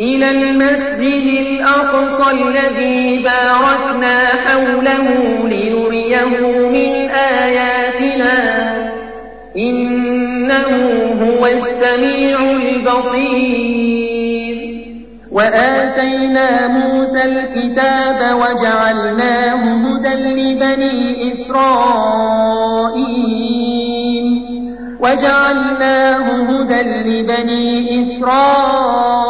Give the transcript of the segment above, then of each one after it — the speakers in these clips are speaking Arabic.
إلى المسجد الأقصى الذي باركنا حوله لنريه من آياتنا. إنه هو السميع البصير. وآتينا موسى الكتاب وجعلناه هدى لبني إسرائيل. وجعلناه هدى لبني إسرائيل.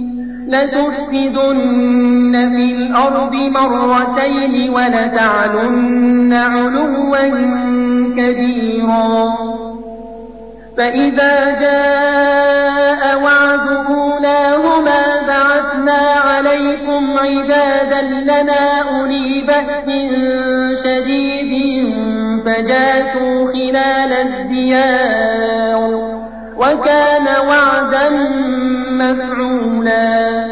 لتفسدن في الأرض مرتين ولتعلن علوا كبيرا. فإذا جاء وعد أولاهما بعثنا عليكم عبادا لنا أولي بأس شديد فجاسوا خلال الديار. وكان وعدا مفعولا.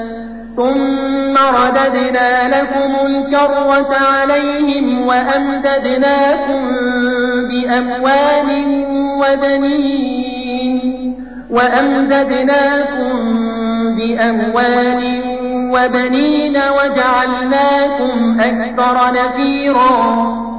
ثم رددنا لكم الكرة عليهم وأمددناكم بأموال وبنين. وأمددناكم بأموال وبنين وجعلناكم أكثر نفيرا.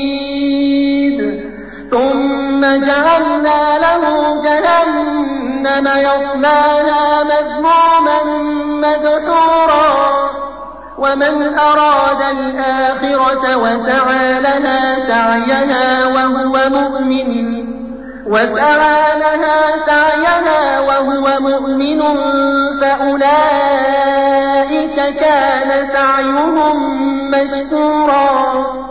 ثم جعلنا له جهنم يصلاها مذموما مدحورا. ومن أراد الآخرة وسعى لها سعيها وهو مؤمن. وسعى لها سعيها وهو مؤمن فأولئك كان سعيهم مشكورا.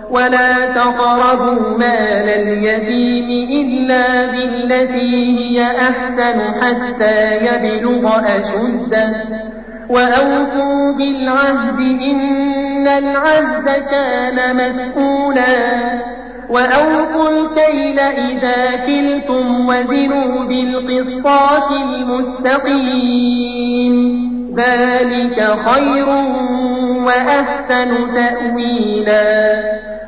ولا تقربوا مال اليتيم إلا بالتي هي أحسن حتى يبلغ أشده وأوفوا بالعهد إن العهد كان مسؤولا وأوفوا الكيل إذا كلتم وزنوا بالقسطاس المستقيم ذلك خير وأحسن تأويلا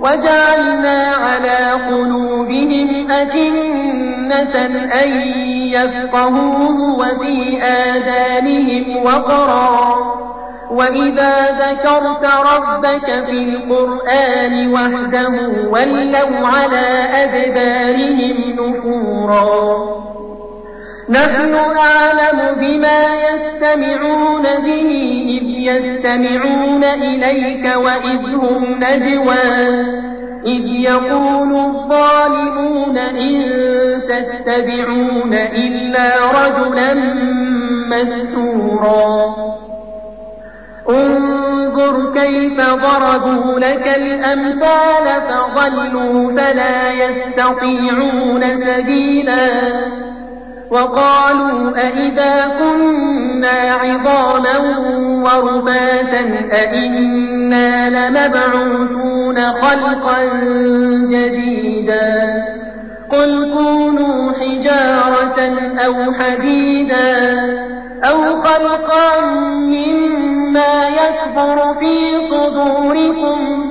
وجعلنا على قلوبهم أكنة أن يفقهوه وفي آذانهم وقرا. وإذا ذكرت ربك في القرآن وحده ولوا على أدبارهم نفورا. نحن أعلم بما يستمعون به إذ يستمعون إليك وإذ هم نجوى. إذ يقول الظالمون إن تتبعون إلا رجلا مسحورا انظر كيف ضربوا لك الأمثال فضلوا فلا يستطيعون سبيلا. وقالوا أئذا كنا عظاما ورباتا أئنا لمبعوثون خلقا جديدا قل كونوا حجارة أو حديدا أو خلقا مما يكبر في صدوركم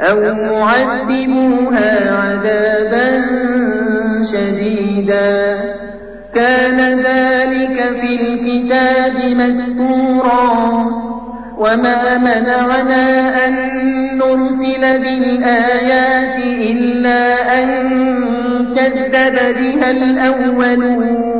أو معذبوها عذابا شديدا. كان ذلك في الكتاب مذكورا. وما منعنا أن نرسل بالآيات إلا أن كذب بها الأولون.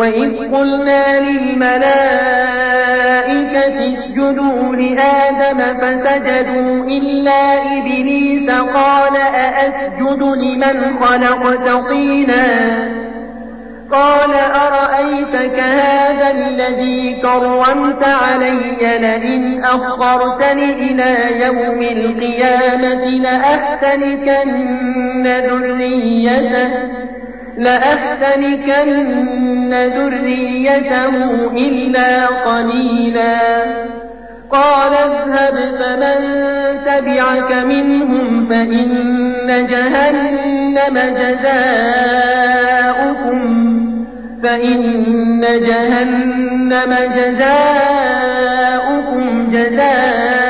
وإذ قلنا للملائكة اسجدوا لآدم فسجدوا إلا إبليس قال أأسجد لمن خلقت طينا؟ قال أرأيتك هذا الذي كرمت علي لئن أخرتني إلى يوم القيامة لأحتنكن ذريته لأحتنكن ذريته إلا قليلا. قال اذهب فمن تبعك منهم فإن جهنم جزاؤكم فإن جهنم جزاؤكم جزاء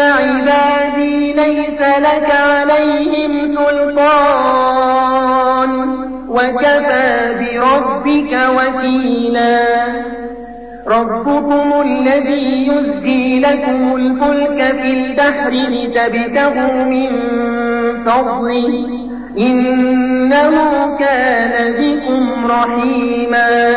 عبادي ليس لك عليهم سلطان. وكفى بربك وكيلا. ربكم الذي يزجي لكم الفلك في البحر لتبتغوا من فضله. إنه كان بكم رحيما.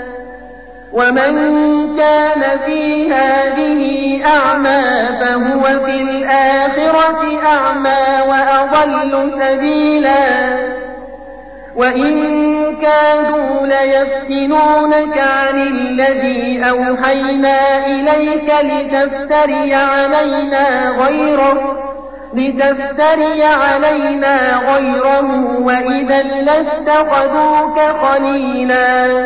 ومن كان في هذه أعمى فهو في الآخرة أعمى وأضل سبيلا. وإن كادوا ليفتنونك عن الذي أوحينا إليك لتفتري علينا غيره لتفتري علينا غيره وإذا لاتخذوك خليلا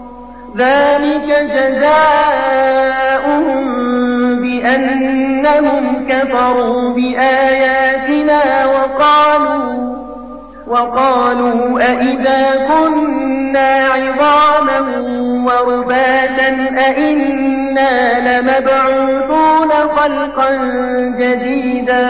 ذلك جزاؤهم بأنهم كفروا بآياتنا وقالوا وقالوا أئذا كنا عظاما ورباتا أئنا لمبعوثون خلقا جديدا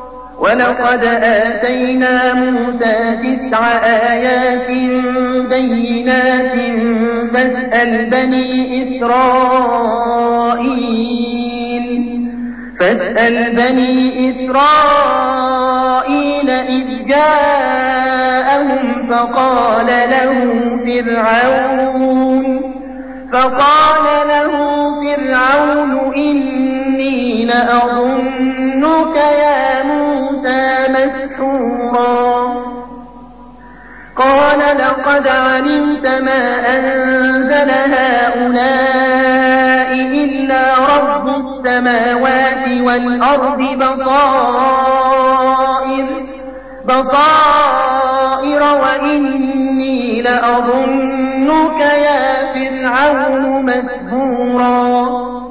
ولقد آتينا موسى تسع آيات بينات فاسأل بني إسرائيل فاسأل بني إسرائيل إذ جاءهم فقال له فرعون فقال له فرعون إني لأظنك يا موسى مسحورا. قال لقد علمت ما أنزل هؤلاء إلا رب السماوات والأرض بصائر بصائر وإني لأظنك يا فرعون مثبورا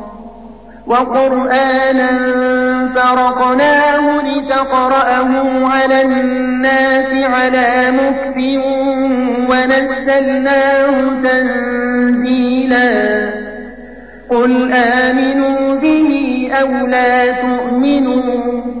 وقرآنا فرقناه لتقرأه على الناس على مكف ونزلناه تنزيلا. قل آمنوا به أو لا تؤمنوا.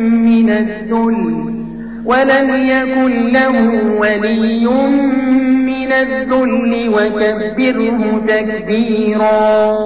من الذل ولم يكن له ولي من الذل وكبره تكبيرا.